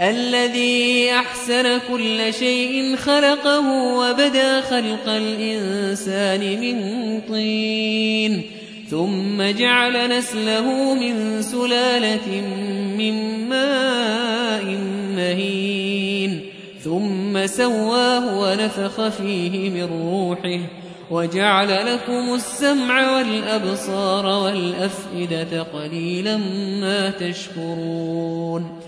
الذي أحسن كل شيء خلقه وبدا خلق الإنسان من طين ثم جعل نسله من سلالة من ماء مهين ثم سواه ونفخ فيه من روحه وجعل لكم السمع والأبصار والأفئدة قليلا ما تشكرون.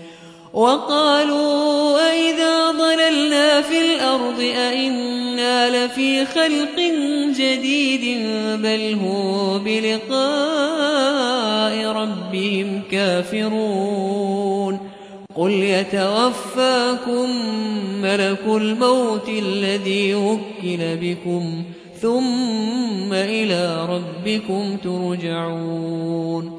وقالوا أئذا ضللنا في الأرض أئنا لفي خلق جديد بل هو بلقاء ربهم كافرون قل يتوفاكم ملك الموت الذي وكل بكم ثم إلى ربكم ترجعون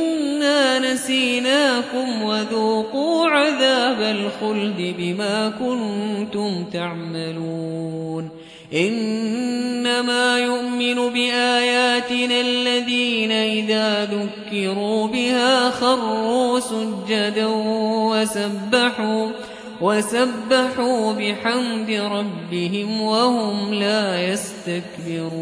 نسيناكم وذوقوا عذاب الخلد بما كنتم تعملون. إنما يؤمن بآياتنا الذين إذا ذكروا بها خروا سجدا وسبحوا وسبحوا بحمد ربهم وهم لا يستكبرون.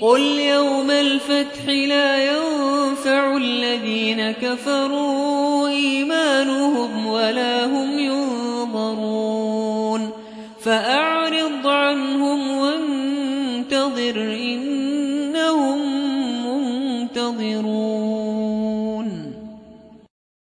قل يوم الفتح لا ينفع الذين كفروا إيمانهم ولا هم ينظرون فأعرض